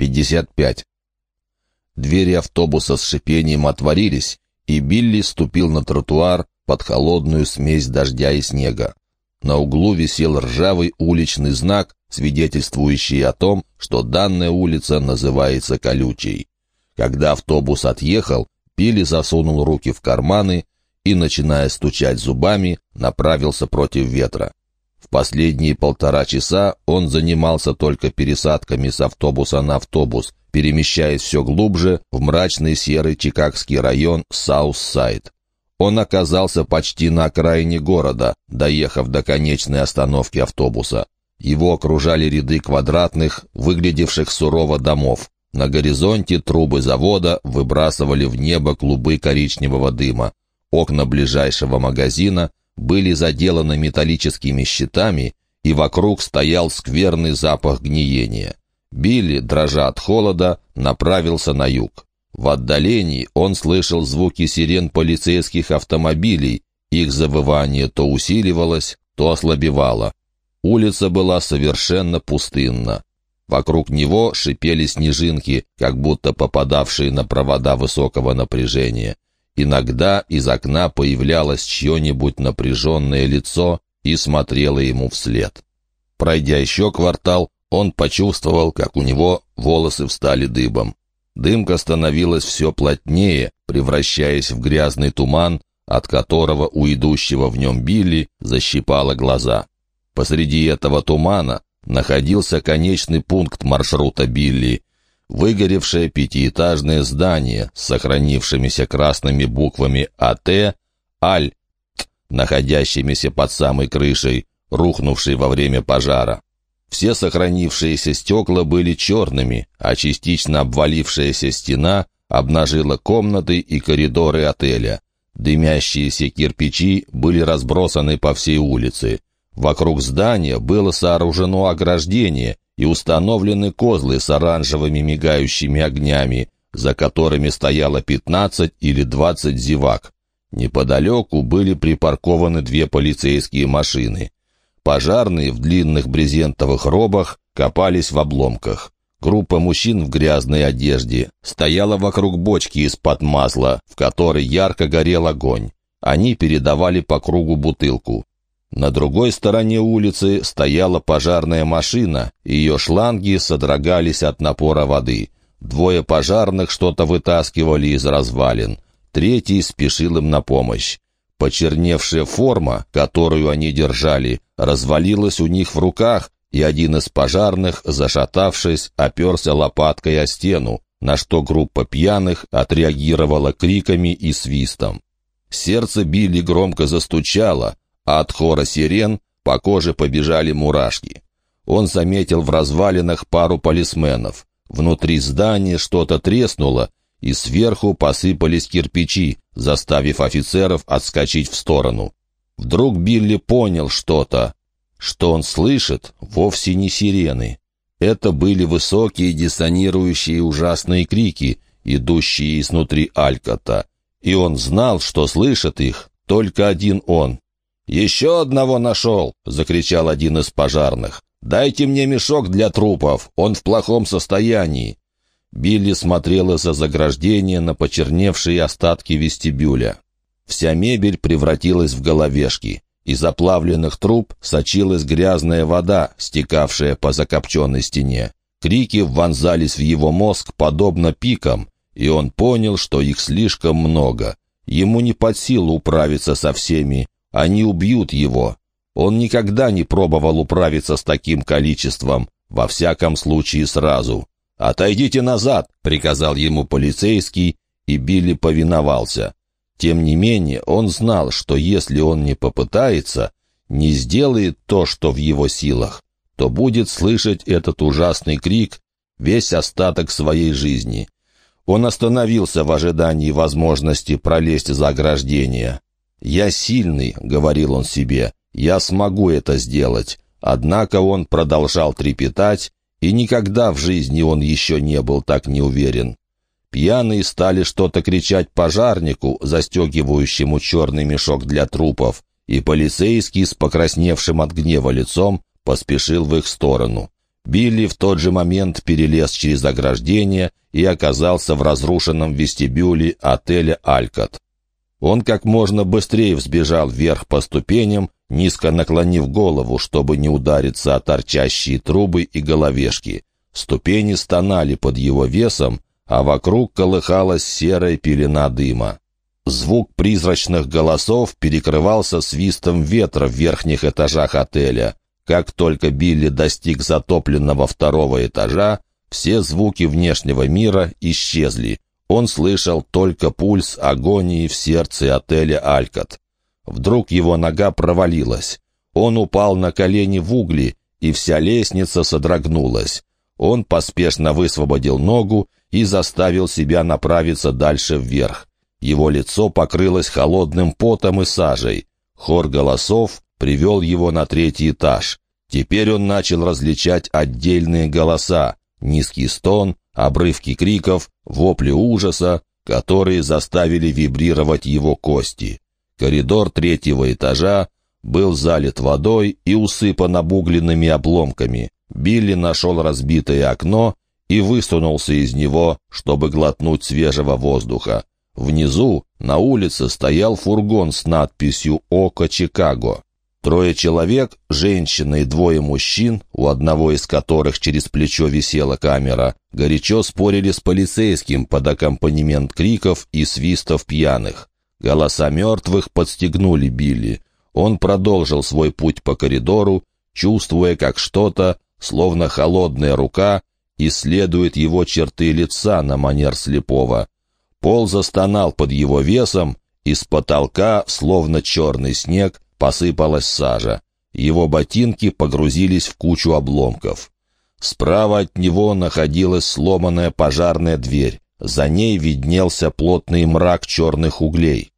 55. Двери автобуса с шипением отворились, и Билли ступил на тротуар под холодную смесь дождя и снега. На углу висел ржавый уличный знак, свидетельствующий о том, что данная улица называется Колючей. Когда автобус отъехал, Билли засунул руки в карманы и, начиная стучать зубами, направился против ветра. Последние полтора часа он занимался только пересадками с автобуса на автобус, перемещаясь все глубже в мрачный серый чикагский район Саус-Сайд. Он оказался почти на окраине города, доехав до конечной остановки автобуса. Его окружали ряды квадратных, выглядевших сурово домов. На горизонте трубы завода выбрасывали в небо клубы коричневого дыма. Окна ближайшего магазина были заделаны металлическими щитами, и вокруг стоял скверный запах гниения. Билли, дрожа от холода, направился на юг. В отдалении он слышал звуки сирен полицейских автомобилей, их завывание то усиливалось, то ослабевало. Улица была совершенно пустынна. Вокруг него шипели снежинки, как будто попадавшие на провода высокого напряжения. Иногда из окна появлялось чье-нибудь напряженное лицо и смотрело ему вслед. Пройдя еще квартал, он почувствовал, как у него волосы встали дыбом. Дымка становилась все плотнее, превращаясь в грязный туман, от которого у идущего в нем Билли защипало глаза. Посреди этого тумана находился конечный пункт маршрута Билли, выгоревшее пятиэтажное здание с сохранившимися красными буквами АТ, АЛЬ, находящимися под самой крышей, рухнувшей во время пожара. Все сохранившиеся стекла были черными, а частично обвалившаяся стена обнажила комнаты и коридоры отеля. Дымящиеся кирпичи были разбросаны по всей улице. Вокруг здания было сооружено ограждение, и установлены козлы с оранжевыми мигающими огнями, за которыми стояло 15 или 20 зевак. Неподалеку были припаркованы две полицейские машины. Пожарные в длинных брезентовых робах копались в обломках. Группа мужчин в грязной одежде стояла вокруг бочки из-под масла, в которой ярко горел огонь. Они передавали по кругу бутылку. На другой стороне улицы стояла пожарная машина, ее шланги содрогались от напора воды. Двое пожарных что-то вытаскивали из развалин. Третий спешил им на помощь. Почерневшая форма, которую они держали, развалилась у них в руках, и один из пожарных, зашатавшись, оперся лопаткой о стену, на что группа пьяных отреагировала криками и свистом. Сердце Билли громко застучало, от хора сирен по коже побежали мурашки. Он заметил в развалинах пару полисменов. Внутри здания что-то треснуло, и сверху посыпались кирпичи, заставив офицеров отскочить в сторону. Вдруг Билли понял что-то. Что он слышит, вовсе не сирены. Это были высокие диссонирующие ужасные крики, идущие изнутри Алькота. И он знал, что слышит их только один он. «Еще одного нашел!» — закричал один из пожарных. «Дайте мне мешок для трупов, он в плохом состоянии». Билли смотрела за заграждение на почерневшие остатки вестибюля. Вся мебель превратилась в головешки. Из оплавленных труб сочилась грязная вода, стекавшая по закопченной стене. Крики вонзались в его мозг подобно пикам, и он понял, что их слишком много. Ему не под силу управиться со всеми, они убьют его. Он никогда не пробовал управиться с таким количеством, во всяком случае сразу. «Отойдите назад!» — приказал ему полицейский, и Билли повиновался. Тем не менее, он знал, что если он не попытается, не сделает то, что в его силах, то будет слышать этот ужасный крик весь остаток своей жизни. Он остановился в ожидании возможности пролезть за ограждение. «Я сильный», — говорил он себе, — «я смогу это сделать». Однако он продолжал трепетать, и никогда в жизни он еще не был так неуверен. Пьяные стали что-то кричать пожарнику, застегивающему черный мешок для трупов, и полицейский с покрасневшим от гнева лицом поспешил в их сторону. Билли в тот же момент перелез через ограждение и оказался в разрушенном вестибюле отеля «Алькот». Он как можно быстрее взбежал вверх по ступеням, низко наклонив голову, чтобы не удариться о торчащие трубы и головешки. Ступени стонали под его весом, а вокруг колыхалась серая пелена дыма. Звук призрачных голосов перекрывался свистом ветра в верхних этажах отеля. Как только Билли достиг затопленного второго этажа, все звуки внешнего мира исчезли. Он слышал только пульс агонии в сердце отеля «Алькот». Вдруг его нога провалилась. Он упал на колени в угли, и вся лестница содрогнулась. Он поспешно высвободил ногу и заставил себя направиться дальше вверх. Его лицо покрылось холодным потом и сажей. Хор голосов привел его на третий этаж. Теперь он начал различать отдельные голоса, низкий стон, обрывки криков, вопли ужаса, которые заставили вибрировать его кости. Коридор третьего этажа был залит водой и усыпан обугленными обломками. Билли нашел разбитое окно и высунулся из него, чтобы глотнуть свежего воздуха. Внизу, на улице, стоял фургон с надписью «Око Чикаго». Трое человек, женщина и двое мужчин, у одного из которых через плечо висела камера, горячо спорили с полицейским под аккомпанемент криков и свистов пьяных. Голоса мертвых подстегнули Билли. Он продолжил свой путь по коридору, чувствуя, как что-то, словно холодная рука, исследует его черты лица на манер слепого. Пол застонал под его весом, из потолка, словно черный снег, посыпалась сажа. Его ботинки погрузились в кучу обломков. Справа от него находилась сломанная пожарная дверь. За ней виднелся плотный мрак черных углей.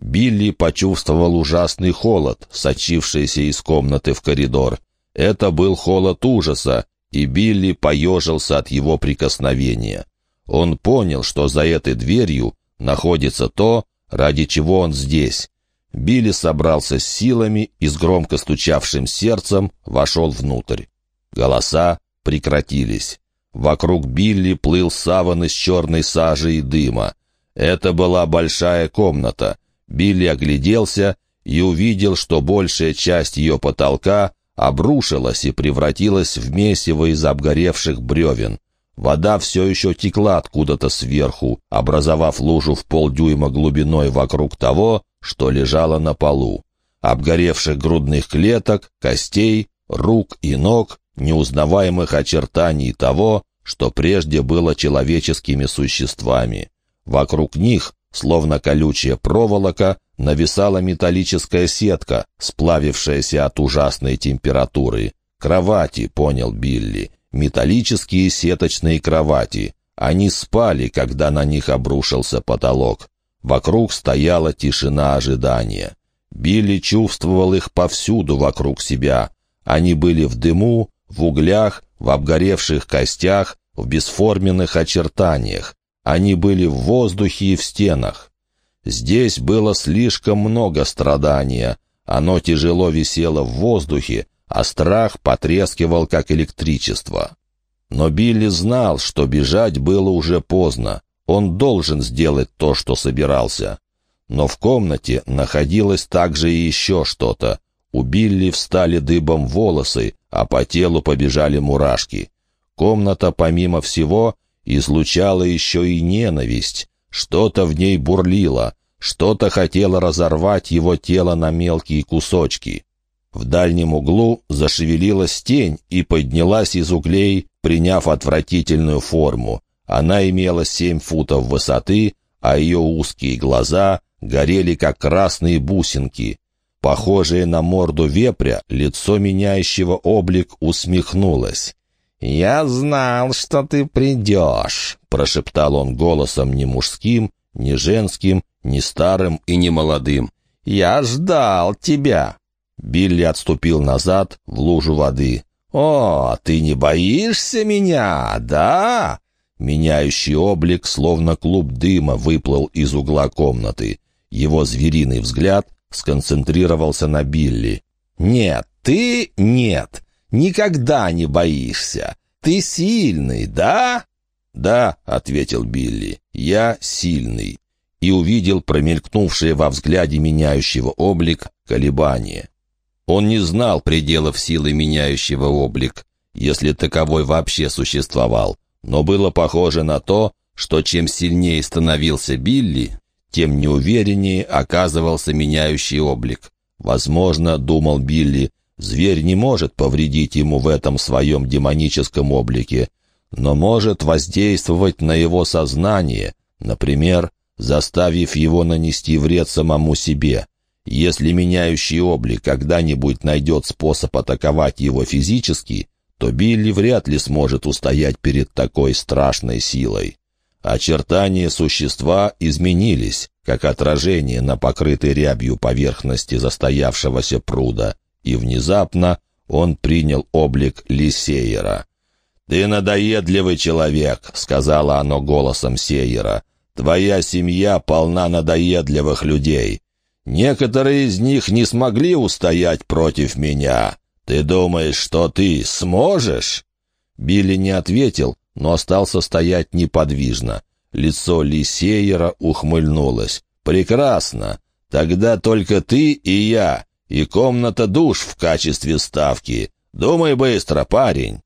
Билли почувствовал ужасный холод, сочившийся из комнаты в коридор. Это был холод ужаса, и Билли поежился от его прикосновения. Он понял, что за этой дверью находится то, ради чего он здесь. Билли собрался с силами и с громко стучавшим сердцем вошел внутрь. Голоса прекратились. Вокруг Билли плыл саван из черной сажи и дыма. Это была большая комната. Билли огляделся и увидел, что большая часть ее потолка обрушилась и превратилась в месиво из обгоревших бревен. Вода все еще текла откуда-то сверху, образовав лужу в полдюйма глубиной вокруг того, что лежало на полу. Обгоревших грудных клеток, костей, рук и ног, неузнаваемых очертаний того, что прежде было человеческими существами. Вокруг них, словно колючая проволока, нависала металлическая сетка, сплавившаяся от ужасной температуры. «Кровати», — понял Билли, — «металлические сеточные кровати». Они спали, когда на них обрушился потолок. Вокруг стояла тишина ожидания. Билли чувствовал их повсюду вокруг себя. Они были в дыму, в углях, в обгоревших костях, в бесформенных очертаниях. Они были в воздухе и в стенах. Здесь было слишком много страдания. Оно тяжело висело в воздухе, а страх потрескивал, как электричество. Но Билли знал, что бежать было уже поздно. Он должен сделать то, что собирался. Но в комнате находилось также и еще что-то. У Билли встали дыбом волосы, а по телу побежали мурашки. Комната, помимо всего, излучала еще и ненависть. Что-то в ней бурлило, что-то хотело разорвать его тело на мелкие кусочки. В дальнем углу зашевелилась тень и поднялась из углей, приняв отвратительную форму. Она имела семь футов высоты, а ее узкие глаза горели, как красные бусинки. Похожее на морду вепря, лицо меняющего облик усмехнулось. «Я знал, что ты придешь», — прошептал он голосом не мужским, не женским, не старым и не молодым. «Я ждал тебя». Билли отступил назад в лужу воды. «О, ты не боишься меня, да?» Меняющий облик, словно клуб дыма, выплыл из угла комнаты. Его звериный взгляд сконцентрировался на Билли. «Нет, ты нет. никогда не боишься. Ты сильный, да?» «Да», — ответил Билли, — «я сильный» и увидел промелькнувшее во взгляде меняющего облик колебание. Он не знал пределов силы меняющего облик, если таковой вообще существовал, но было похоже на то, что чем сильнее становился Билли, тем неувереннее оказывался меняющий облик. Возможно, думал Билли, зверь не может повредить ему в этом своем демоническом облике, но может воздействовать на его сознание, например, заставив его нанести вред самому себе. Если меняющий облик когда-нибудь найдет способ атаковать его физически, то Билли вряд ли сможет устоять перед такой страшной силой. Очертания существа изменились, как отражение на покрытой рябью поверхности застоявшегося пруда, и внезапно он принял облик Лисеера. «Ты надоедливый человек», — сказала оно голосом Сеера. «Твоя семья полна надоедливых людей. Некоторые из них не смогли устоять против меня. Ты думаешь, что ты сможешь?» Билли не ответил, но остался стоять неподвижно. Лицо Лисеера ухмыльнулось. «Прекрасно. Тогда только ты и я, и комната душ в качестве ставки. Думай быстро, парень!»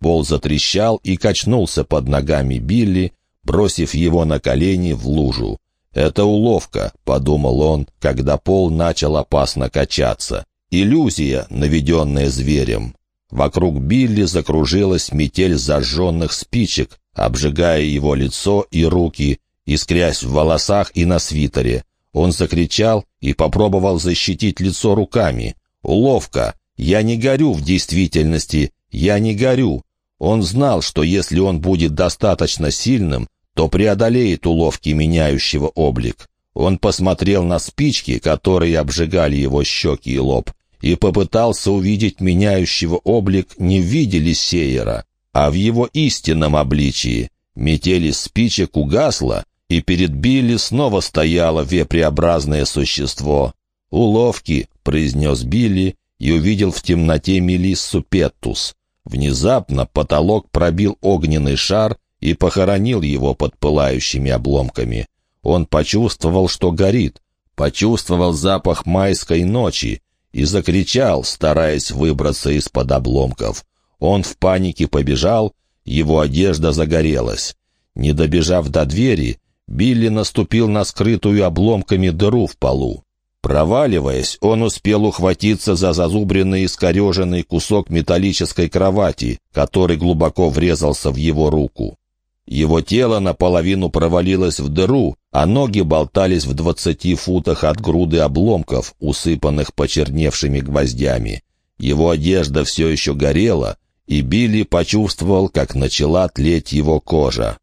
Пол затрещал и качнулся под ногами Билли, бросив его на колени в лужу. «Это уловка», — подумал он, когда пол начал опасно качаться. «Иллюзия, наведенная зверем». Вокруг Билли закружилась метель зажженных спичек, обжигая его лицо и руки, искрясь в волосах и на свитере. Он закричал и попробовал защитить лицо руками. «Уловка! Я не горю в действительности! Я не горю!» Он знал, что если он будет достаточно сильным, то преодолеет уловки меняющего облик. Он посмотрел на спички, которые обжигали его щеки и лоб, и попытался увидеть меняющего облик не в виде Лисеера, а в его истинном обличии. Метель из спичек угасла, и перед Билли снова стояло вепреобразное существо. «Уловки», — произнес Билли и увидел в темноте Мелиссу Петтус. Внезапно потолок пробил огненный шар и похоронил его под пылающими обломками. Он почувствовал, что горит, почувствовал запах майской ночи и закричал, стараясь выбраться из-под обломков. Он в панике побежал, его одежда загорелась. Не добежав до двери, Билли наступил на скрытую обломками дыру в полу. Проваливаясь, он успел ухватиться за зазубренный искореженный кусок металлической кровати, который глубоко врезался в его руку. Его тело наполовину провалилось в дыру, а ноги болтались в двадцати футах от груды обломков, усыпанных почерневшими гвоздями. Его одежда все еще горела, и Билли почувствовал, как начала тлеть его кожа.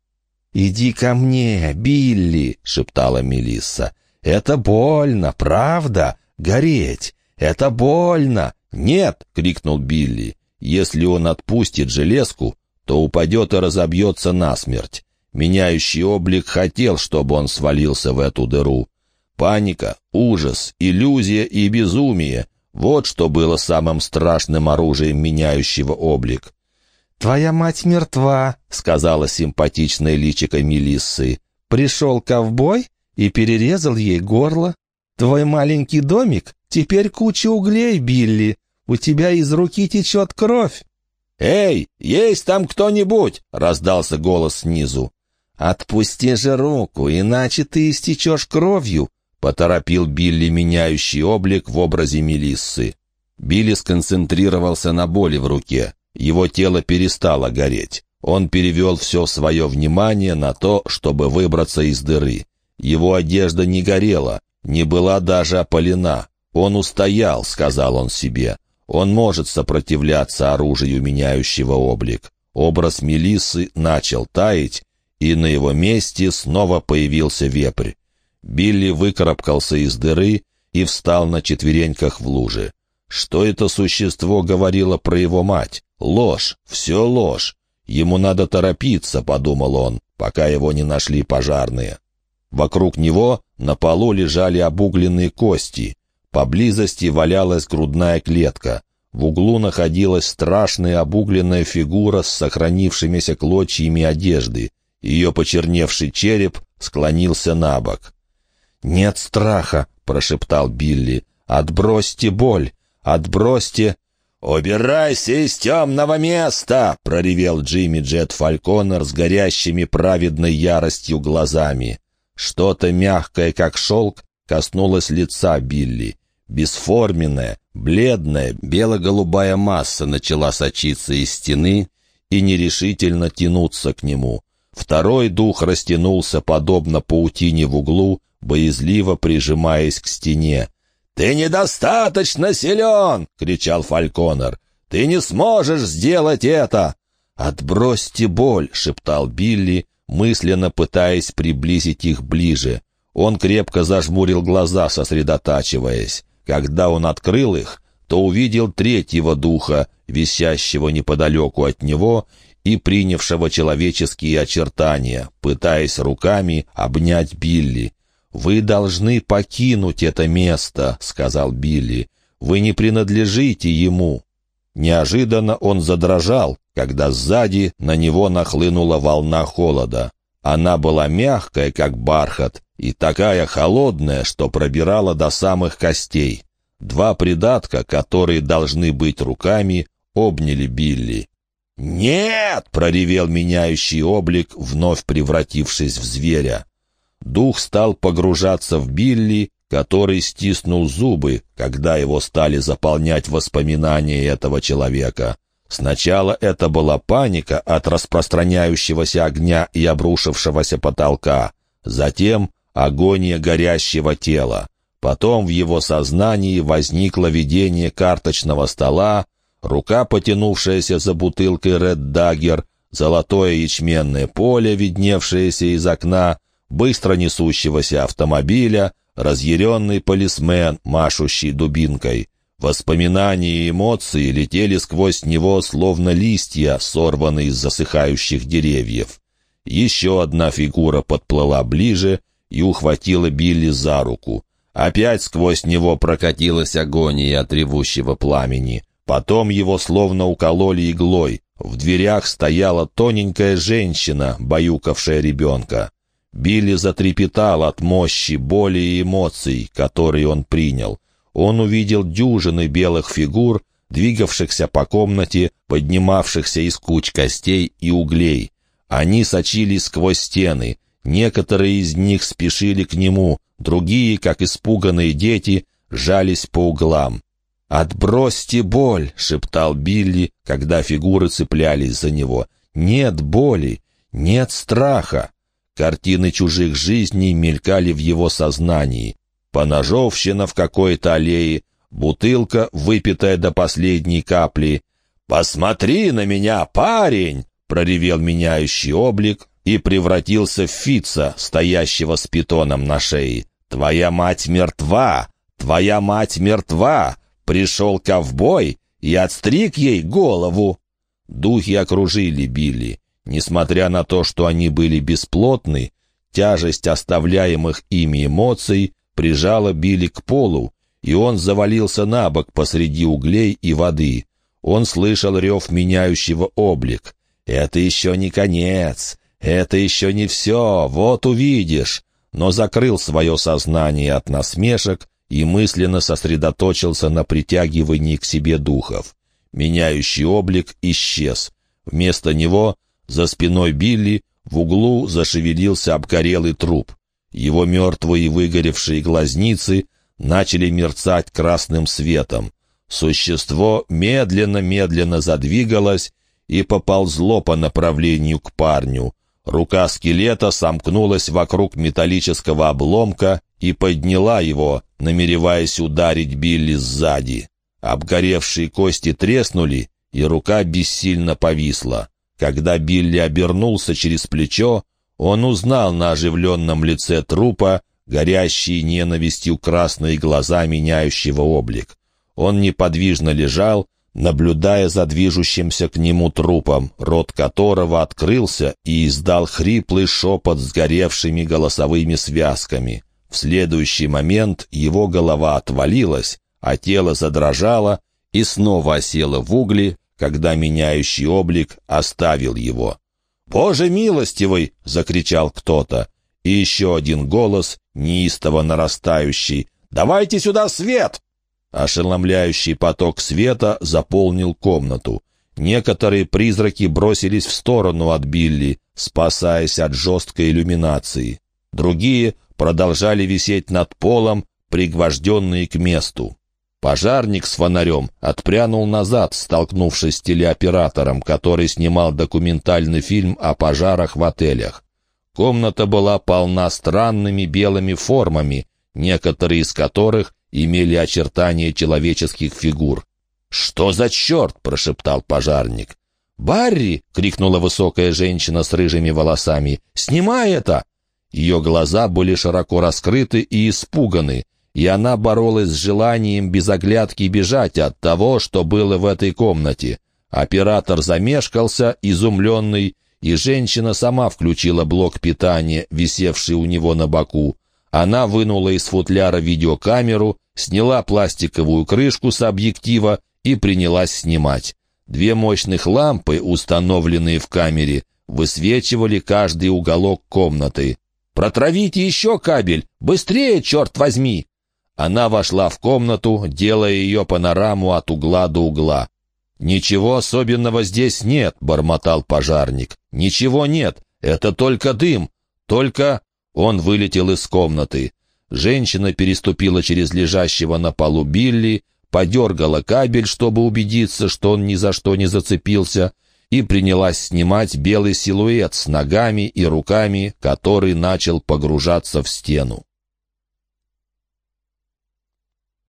«Иди ко мне, Билли!» — шептала Мелисса. «Это больно, правда? Гореть! Это больно!» «Нет!» — крикнул Билли. «Если он отпустит железку, то упадет и разобьется насмерть. Меняющий облик хотел, чтобы он свалился в эту дыру. Паника, ужас, иллюзия и безумие — вот что было самым страшным оружием меняющего облик. «Твоя мать мертва», — сказала симпатичная личико Мелиссы. «Пришел ковбой и перерезал ей горло. Твой маленький домик теперь куча углей, Билли. У тебя из руки течет кровь». «Эй, есть там кто-нибудь?» — раздался голос снизу. «Отпусти же руку, иначе ты истечешь кровью», — поторопил Билли меняющий облик в образе Мелиссы. Билли сконцентрировался на боли в руке. Его тело перестало гореть. Он перевел все свое внимание на то, чтобы выбраться из дыры. Его одежда не горела, не была даже опалена. «Он устоял», — сказал он себе. «Он может сопротивляться оружию, меняющего облик». Образ Мелиссы начал таять, и на его месте снова появился вепрь. Билли выкарабкался из дыры и встал на четвереньках в луже. Что это существо говорило про его мать? Ложь, все ложь. Ему надо торопиться, подумал он, пока его не нашли пожарные. Вокруг него на полу лежали обугленные кости. Поблизости валялась грудная клетка. В углу находилась страшная обугленная фигура с сохранившимися клочьями одежды. Ее почерневший череп склонился на бок. «Нет страха», — прошептал Билли. «Отбросьте боль! Отбросьте...» «Убирайся из темного места!» — проревел Джимми Джет Фальконер с горящими праведной яростью глазами. Что-то мягкое, как шелк, коснулось лица Билли. Бесформенная, бледная, бело-голубая масса начала сочиться из стены и нерешительно тянуться к нему. Второй дух растянулся, подобно паутине в углу, боязливо прижимаясь к стене. «Ты недостаточно силен!» — кричал Фальконер. «Ты не сможешь сделать это!» «Отбросьте боль!» — шептал Билли, мысленно пытаясь приблизить их ближе. Он крепко зажмурил глаза, сосредотачиваясь. Когда он открыл их, то увидел третьего духа, висящего неподалеку от него и принявшего человеческие очертания, пытаясь руками обнять Билли. «Вы должны покинуть это место», — сказал Билли. «Вы не принадлежите ему». Неожиданно он задрожал, когда сзади на него нахлынула волна холода. Она была мягкая, как бархат, и такая холодная, что пробирала до самых костей. Два придатка, которые должны быть руками, обняли Билли. «Нет!» — проревел меняющий облик, вновь превратившись в зверя. Дух стал погружаться в Билли, который стиснул зубы, когда его стали заполнять воспоминания этого человека. Сначала это была паника от распространяющегося огня и обрушившегося потолка, затем агония горящего тела. Потом в его сознании возникло видение карточного стола, рука, потянувшаяся за бутылкой «Ред Даггер», золотое ячменное поле, видневшееся из окна, быстро несущегося автомобиля, разъяренный полисмен, машущий дубинкой. Воспоминания и эмоции летели сквозь него, словно листья, сорванные из засыхающих деревьев. Еще одна фигура подплыла ближе и ухватила Билли за руку. Опять сквозь него прокатилась агония от ревущего пламени. Потом его словно укололи иглой. В дверях стояла тоненькая женщина, баюкавшая ребенка. Билли затрепетал от мощи, боли и эмоций, которые он принял. Он увидел дюжины белых фигур, двигавшихся по комнате, поднимавшихся из куч костей и углей. Они сочились сквозь стены. Некоторые из них спешили к нему, другие, как испуганные дети, жались по углам. «Отбросьте боль!» — шептал Билли, когда фигуры цеплялись за него. «Нет боли! Нет страха!» Картины чужих жизней мелькали в его сознании. Поножовщина в какой-то аллее, бутылка, выпитая до последней капли. «Посмотри на меня, парень!» — проревел меняющий облик и превратился в Фица, стоящего с питоном на шее. «Твоя мать мертва! Твоя мать мертва! Пришел ковбой и отстриг ей голову!» Духи окружили Билли. Несмотря на то, что они были бесплотны, тяжесть оставляемых ими эмоций прижала Билли к полу, и он завалился на бок посреди углей и воды. Он слышал рев меняющего облик. «Это еще не конец! Это еще не все! Вот увидишь!» Но закрыл свое сознание от насмешек и мысленно сосредоточился на притягивании к себе духов. Меняющий облик исчез. Вместо него за спиной Билли в углу зашевелился обгорелый труп. Его мертвые выгоревшие глазницы начали мерцать красным светом. Существо медленно-медленно задвигалось и поползло по направлению к парню. Рука скелета сомкнулась вокруг металлического обломка и подняла его, намереваясь ударить Билли сзади. Обгоревшие кости треснули, и рука бессильно повисла. Когда Билли обернулся через плечо, он узнал на оживленном лице трупа горящие ненавистью красные глаза меняющего облик. Он неподвижно лежал, наблюдая за движущимся к нему трупом, рот которого открылся и издал хриплый шепот с горевшими голосовыми связками. В следующий момент его голова отвалилась, а тело задрожало, и снова осела в угли, когда меняющий облик оставил его. «Боже милостивый!» — закричал кто-то. И еще один голос, неистово нарастающий. «Давайте сюда свет!» Ошеломляющий поток света заполнил комнату. Некоторые призраки бросились в сторону от Билли, спасаясь от жесткой иллюминации. Другие продолжали висеть над полом, пригвожденные к месту. Пожарник с фонарем отпрянул назад, столкнувшись с телеоператором, который снимал документальный фильм о пожарах в отелях. Комната была полна странными белыми формами, некоторые из которых имели очертания человеческих фигур. «Что за черт?» — прошептал пожарник. «Барри!» — крикнула высокая женщина с рыжими волосами. «Снимай это!» Ее глаза были широко раскрыты и испуганы и она боролась с желанием без оглядки бежать от того, что было в этой комнате. Оператор замешкался, изумленный, и женщина сама включила блок питания, висевший у него на боку. Она вынула из футляра видеокамеру, сняла пластиковую крышку с объектива и принялась снимать. Две мощных лампы, установленные в камере, высвечивали каждый уголок комнаты. «Протравите еще кабель! Быстрее, черт возьми!» Она вошла в комнату, делая ее панораму от угла до угла. «Ничего особенного здесь нет», — бормотал пожарник. «Ничего нет. Это только дым. Только...» Он вылетел из комнаты. Женщина переступила через лежащего на полу Билли, подергала кабель, чтобы убедиться, что он ни за что не зацепился, и принялась снимать белый силуэт с ногами и руками, который начал погружаться в стену.